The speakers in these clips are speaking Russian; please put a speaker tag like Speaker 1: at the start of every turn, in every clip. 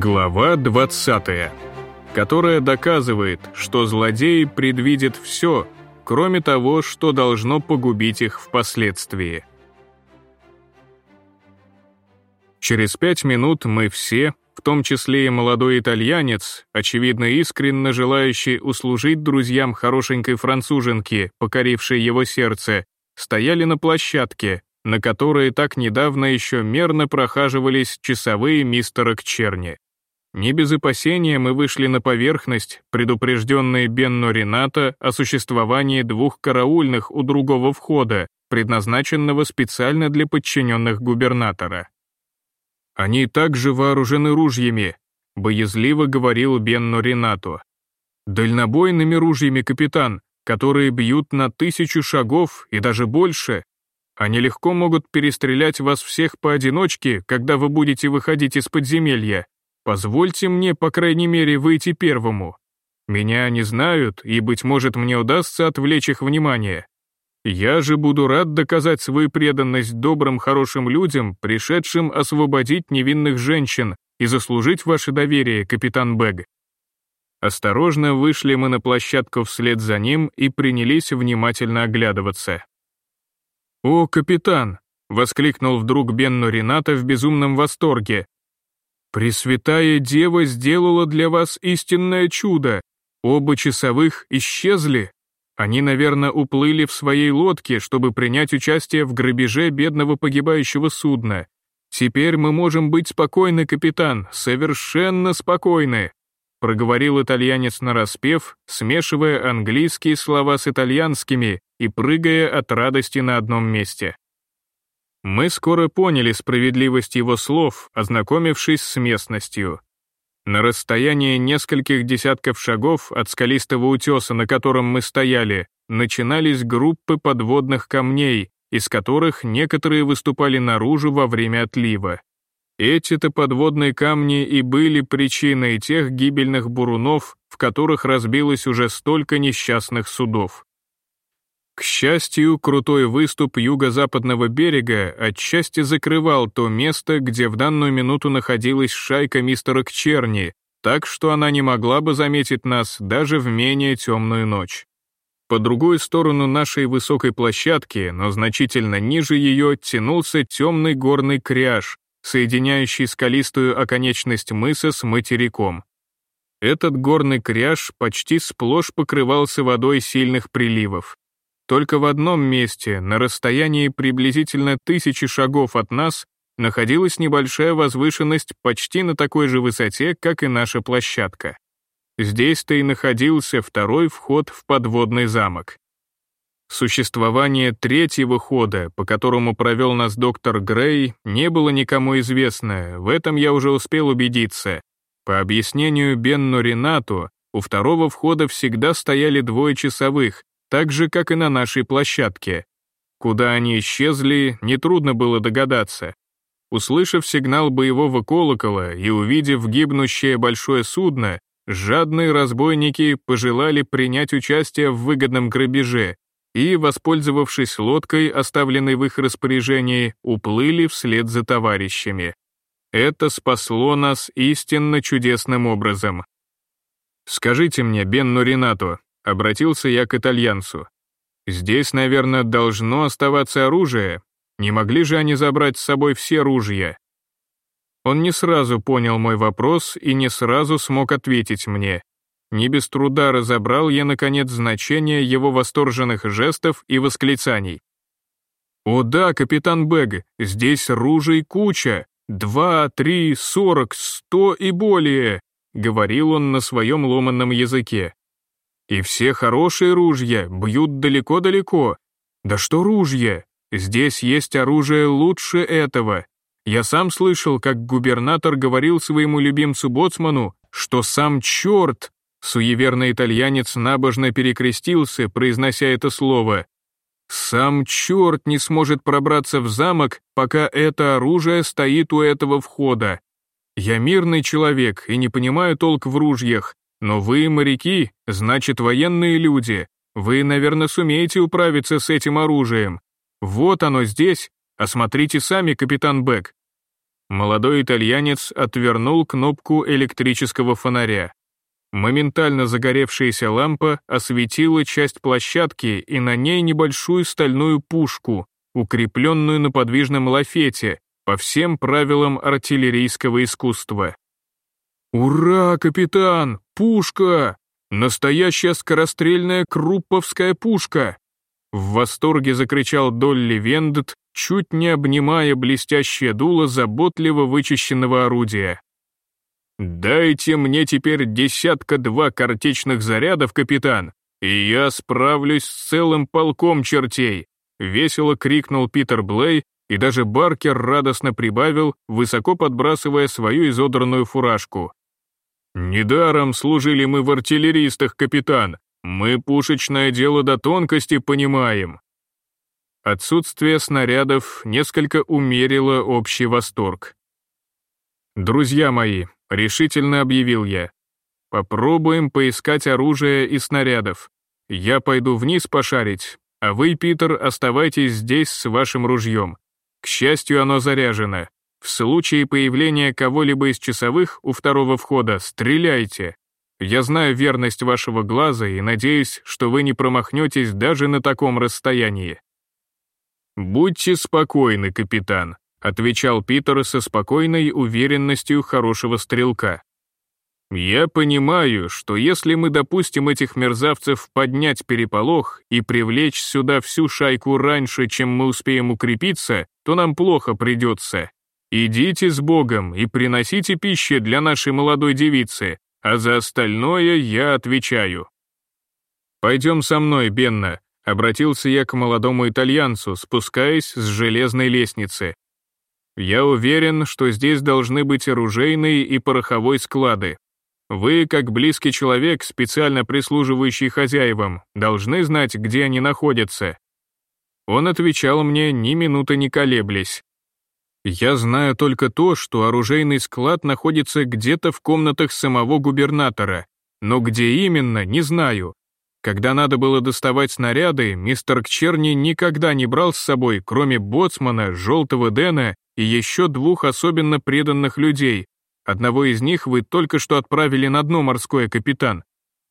Speaker 1: Глава 20, которая доказывает, что злодей предвидит все, кроме того, что должно погубить их впоследствии. Через пять минут мы все, в том числе и молодой итальянец, очевидно искренне желающий услужить друзьям хорошенькой француженки, покорившей его сердце, стояли на площадке, на которой так недавно еще мерно прохаживались часовые мистера Кчерни. Не без опасения мы вышли на поверхность, предупрежденные Бенно Рената о существовании двух караульных у другого входа, предназначенного специально для подчиненных губернатора. «Они также вооружены ружьями», — боязливо говорил Бенно Ренато. «Дальнобойными ружьями, капитан, которые бьют на тысячу шагов и даже больше. Они легко могут перестрелять вас всех поодиночке, когда вы будете выходить из подземелья. Позвольте мне, по крайней мере, выйти первому. Меня они знают, и, быть может, мне удастся отвлечь их внимание. Я же буду рад доказать свою преданность добрым, хорошим людям, пришедшим освободить невинных женщин и заслужить ваше доверие, капитан Бэг. Осторожно вышли мы на площадку вслед за ним и принялись внимательно оглядываться. «О, капитан!» — воскликнул вдруг Бенно Рената в безумном восторге. «Пресвятая Дева сделала для вас истинное чудо. Оба часовых исчезли. Они, наверное, уплыли в своей лодке, чтобы принять участие в грабеже бедного погибающего судна. Теперь мы можем быть спокойны, капитан, совершенно спокойны», проговорил итальянец нараспев, смешивая английские слова с итальянскими и прыгая от радости на одном месте. Мы скоро поняли справедливость его слов, ознакомившись с местностью. На расстоянии нескольких десятков шагов от скалистого утеса, на котором мы стояли, начинались группы подводных камней, из которых некоторые выступали наружу во время отлива. Эти-то подводные камни и были причиной тех гибельных бурунов, в которых разбилось уже столько несчастных судов. К счастью, крутой выступ юго-западного берега отчасти закрывал то место, где в данную минуту находилась шайка мистера Кчерни, так что она не могла бы заметить нас даже в менее темную ночь. По другую сторону нашей высокой площадки, но значительно ниже ее, тянулся темный горный кряж, соединяющий скалистую оконечность мыса с материком. Этот горный кряж почти сплошь покрывался водой сильных приливов. Только в одном месте, на расстоянии приблизительно тысячи шагов от нас, находилась небольшая возвышенность почти на такой же высоте, как и наша площадка. Здесь-то и находился второй вход в подводный замок. Существование третьего хода, по которому провел нас доктор Грей, не было никому известно, в этом я уже успел убедиться. По объяснению Бенну Ренату, у второго входа всегда стояли двое часовых, так же, как и на нашей площадке. Куда они исчезли, нетрудно было догадаться. Услышав сигнал боевого колокола и увидев гибнущее большое судно, жадные разбойники пожелали принять участие в выгодном грабеже и, воспользовавшись лодкой, оставленной в их распоряжении, уплыли вслед за товарищами. Это спасло нас истинно чудесным образом. «Скажите мне, Бенно Ренато, Обратился я к итальянцу. «Здесь, наверное, должно оставаться оружие. Не могли же они забрать с собой все ружья?» Он не сразу понял мой вопрос и не сразу смог ответить мне. Не без труда разобрал я, наконец, значение его восторженных жестов и восклицаний. «О да, капитан Бэг, здесь ружей куча! Два, три, сорок, сто и более!» — говорил он на своем ломанном языке. И все хорошие ружья бьют далеко-далеко. Да что ружья? Здесь есть оружие лучше этого. Я сам слышал, как губернатор говорил своему любимцу Боцману, что сам черт, суеверный итальянец набожно перекрестился, произнося это слово. Сам черт не сможет пробраться в замок, пока это оружие стоит у этого входа. Я мирный человек и не понимаю толк в ружьях, но вы моряки, значит, военные люди. Вы, наверное, сумеете управиться с этим оружием. Вот оно здесь. Осмотрите сами, капитан Бек. Молодой итальянец отвернул кнопку электрического фонаря. Моментально загоревшаяся лампа осветила часть площадки и на ней небольшую стальную пушку, укрепленную на подвижном лафете, по всем правилам артиллерийского искусства. «Ура, капитан! Пушка! Настоящая скорострельная крупповская пушка!» В восторге закричал Долли Вендет, чуть не обнимая блестящее дуло заботливо вычищенного орудия. «Дайте мне теперь десятка-два картечных зарядов, капитан, и я справлюсь с целым полком чертей!» Весело крикнул Питер Блей, и даже Баркер радостно прибавил, высоко подбрасывая свою изодранную фуражку. «Недаром служили мы в артиллеристах, капитан. Мы пушечное дело до тонкости понимаем». Отсутствие снарядов несколько умерило общий восторг. «Друзья мои, — решительно объявил я. «Попробуем поискать оружие и снарядов. Я пойду вниз пошарить, а вы, Питер, оставайтесь здесь с вашим ружьем. К счастью, оно заряжено. В случае появления кого-либо из часовых у второго входа стреляйте. Я знаю верность вашего глаза и надеюсь, что вы не промахнетесь даже на таком расстоянии». «Будьте спокойны, капитан», отвечал Питер со спокойной уверенностью хорошего стрелка. «Я понимаю, что если мы допустим этих мерзавцев поднять переполох и привлечь сюда всю шайку раньше, чем мы успеем укрепиться, то нам плохо придется. Идите с Богом и приносите пищи для нашей молодой девицы, а за остальное я отвечаю». «Пойдем со мной, Бенна», — обратился я к молодому итальянцу, спускаясь с железной лестницы. Я уверен, что здесь должны быть оружейные и пороховой склады. Вы, как близкий человек, специально прислуживающий хозяевам, должны знать, где они находятся». Он отвечал мне ни минуты не колеблясь. «Я знаю только то, что оружейный склад находится где-то в комнатах самого губернатора, но где именно, не знаю. Когда надо было доставать снаряды, мистер Кчерни никогда не брал с собой, кроме боцмана, желтого Дэна и еще двух особенно преданных людей. Одного из них вы только что отправили на дно морское, капитан.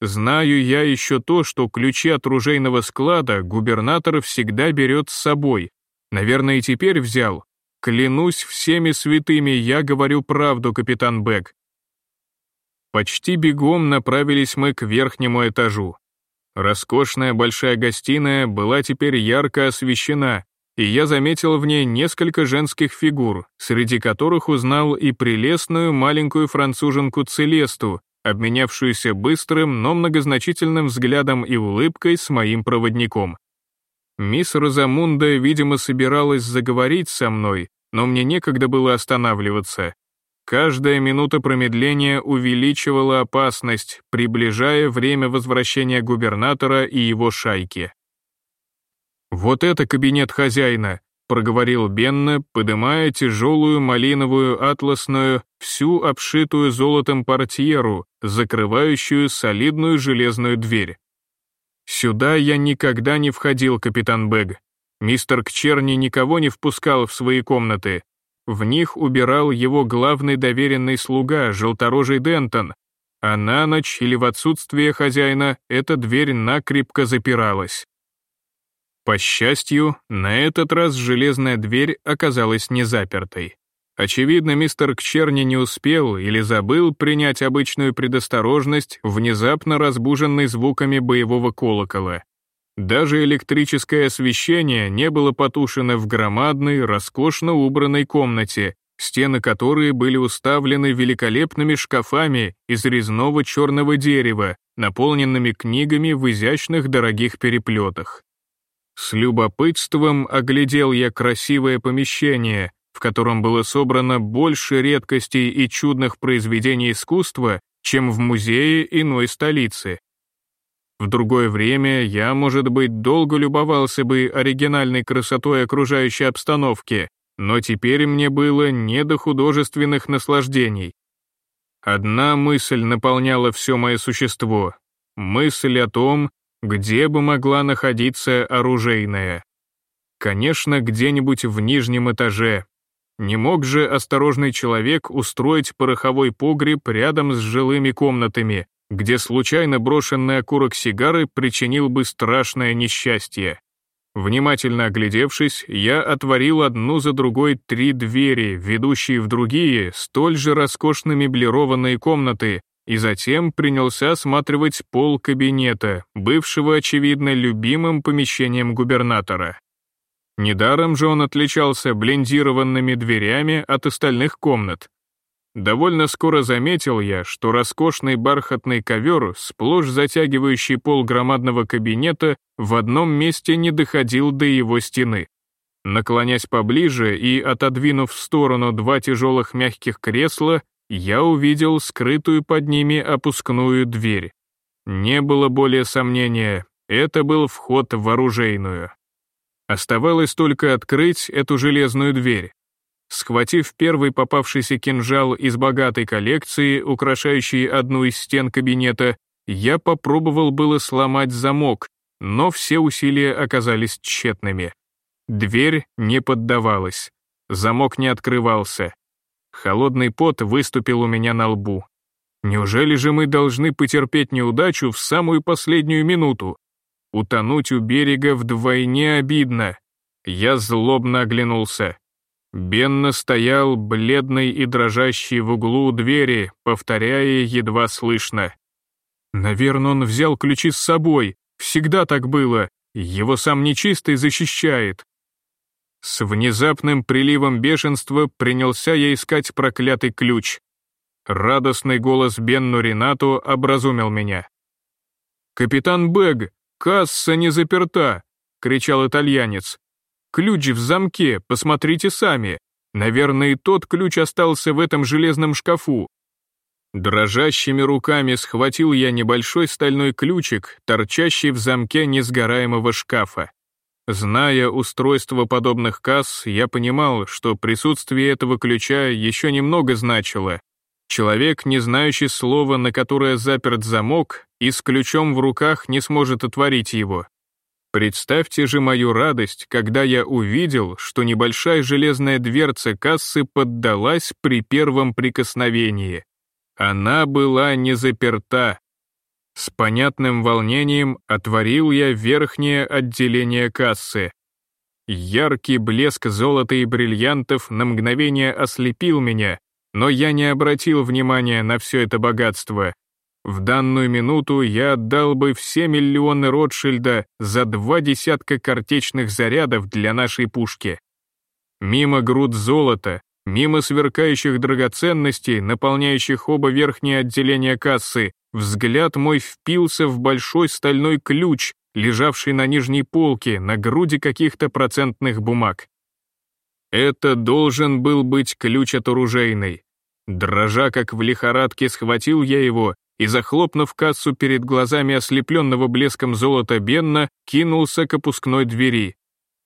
Speaker 1: Знаю я еще то, что ключи от ружейного склада губернатор всегда берет с собой. Наверное, и теперь взял. Клянусь всеми святыми, я говорю правду, капитан Бек. Почти бегом направились мы к верхнему этажу. Роскошная большая гостиная была теперь ярко освещена, и я заметил в ней несколько женских фигур, среди которых узнал и прелестную маленькую француженку Целесту, обменявшуюся быстрым, но многозначительным взглядом и улыбкой с моим проводником. Мисс Розамунда, видимо, собиралась заговорить со мной, но мне некогда было останавливаться. Каждая минута промедления увеличивала опасность, приближая время возвращения губернатора и его шайки. «Вот это кабинет хозяина», — проговорил Бенна, подымая тяжелую малиновую атласную, всю обшитую золотом портьеру, закрывающую солидную железную дверь. «Сюда я никогда не входил, капитан Бэг. Мистер Кчерни никого не впускал в свои комнаты. В них убирал его главный доверенный слуга, желторожий Дентон, а на ночь или в отсутствие хозяина эта дверь накрепко запиралась. По счастью, на этот раз железная дверь оказалась не запертой. Очевидно, мистер Кчерни не успел или забыл принять обычную предосторожность, внезапно разбуженный звуками боевого колокола. Даже электрическое освещение не было потушено в громадной, роскошно убранной комнате, стены которой были уставлены великолепными шкафами из резного черного дерева, наполненными книгами в изящных дорогих переплетах. С любопытством оглядел я красивое помещение, в котором было собрано больше редкостей и чудных произведений искусства, чем в музее иной столицы. В другое время я, может быть, долго любовался бы оригинальной красотой окружающей обстановки, но теперь мне было не до художественных наслаждений. Одна мысль наполняла все мое существо. Мысль о том, где бы могла находиться оружейная? Конечно, где-нибудь в нижнем этаже. Не мог же осторожный человек устроить пороховой погреб рядом с жилыми комнатами, где случайно брошенный окурок сигары причинил бы страшное несчастье. Внимательно оглядевшись, я отворил одну за другой три двери, ведущие в другие, столь же роскошно меблированные комнаты, и затем принялся осматривать пол кабинета, бывшего, очевидно, любимым помещением губернатора. Недаром же он отличался блендированными дверями от остальных комнат. Довольно скоро заметил я, что роскошный бархатный ковер, сплошь затягивающий пол громадного кабинета, в одном месте не доходил до его стены. Наклонясь поближе и отодвинув в сторону два тяжелых мягких кресла, я увидел скрытую под ними опускную дверь. Не было более сомнения, это был вход в оружейную. Оставалось только открыть эту железную дверь. Схватив первый попавшийся кинжал из богатой коллекции, украшающей одну из стен кабинета, я попробовал было сломать замок, но все усилия оказались тщетными. Дверь не поддавалась. Замок не открывался. Холодный пот выступил у меня на лбу. Неужели же мы должны потерпеть неудачу в самую последнюю минуту? Утонуть у берега вдвойне обидно. Я злобно оглянулся. Бенна стоял, бледный и дрожащий в углу двери, повторяя едва слышно. «Наверное, он взял ключи с собой. Всегда так было. Его сам нечистый защищает». С внезапным приливом бешенства принялся я искать проклятый ключ. Радостный голос Бенну Ренату образумил меня. «Капитан Бэг, касса не заперта!» — кричал итальянец. Ключ в замке, посмотрите сами. Наверное, и тот ключ остался в этом железном шкафу. Дрожащими руками схватил я небольшой стальной ключик, торчащий в замке несгораемого шкафа. Зная устройство подобных касс, я понимал, что присутствие этого ключа еще немного значило. Человек, не знающий слова, на которое заперт замок, и с ключом в руках не сможет отворить его. Представьте же мою радость, когда я увидел, что небольшая железная дверца кассы поддалась при первом прикосновении. Она была не заперта. С понятным волнением отворил я верхнее отделение кассы. Яркий блеск золота и бриллиантов на мгновение ослепил меня, но я не обратил внимания на все это богатство. В данную минуту я отдал бы все миллионы Ротшильда за два десятка картечных зарядов для нашей пушки. Мимо груд золота, мимо сверкающих драгоценностей, наполняющих оба верхние отделения кассы, взгляд мой впился в большой стальной ключ, лежавший на нижней полке, на груди каких-то процентных бумаг. Это должен был быть ключ от оружейной. Дрожа как в лихорадке, схватил я его и, захлопнув кассу перед глазами ослепленного блеском золота Бенна, кинулся к опускной двери.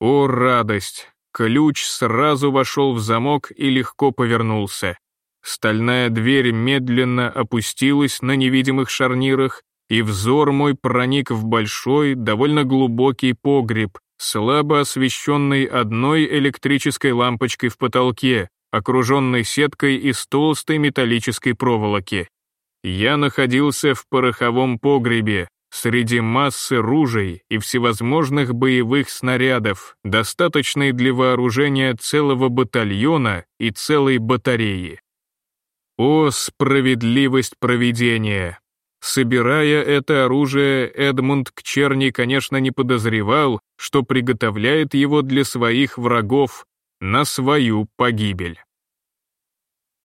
Speaker 1: О, радость! Ключ сразу вошел в замок и легко повернулся. Стальная дверь медленно опустилась на невидимых шарнирах, и взор мой проник в большой, довольно глубокий погреб, слабо освещенный одной электрической лампочкой в потолке, окруженной сеткой из толстой металлической проволоки. Я находился в пороховом погребе, среди массы ружей и всевозможных боевых снарядов, достаточной для вооружения целого батальона и целой батареи. О, справедливость проведения! Собирая это оружие, Эдмунд Кчерни, конечно, не подозревал, что приготовляет его для своих врагов на свою погибель.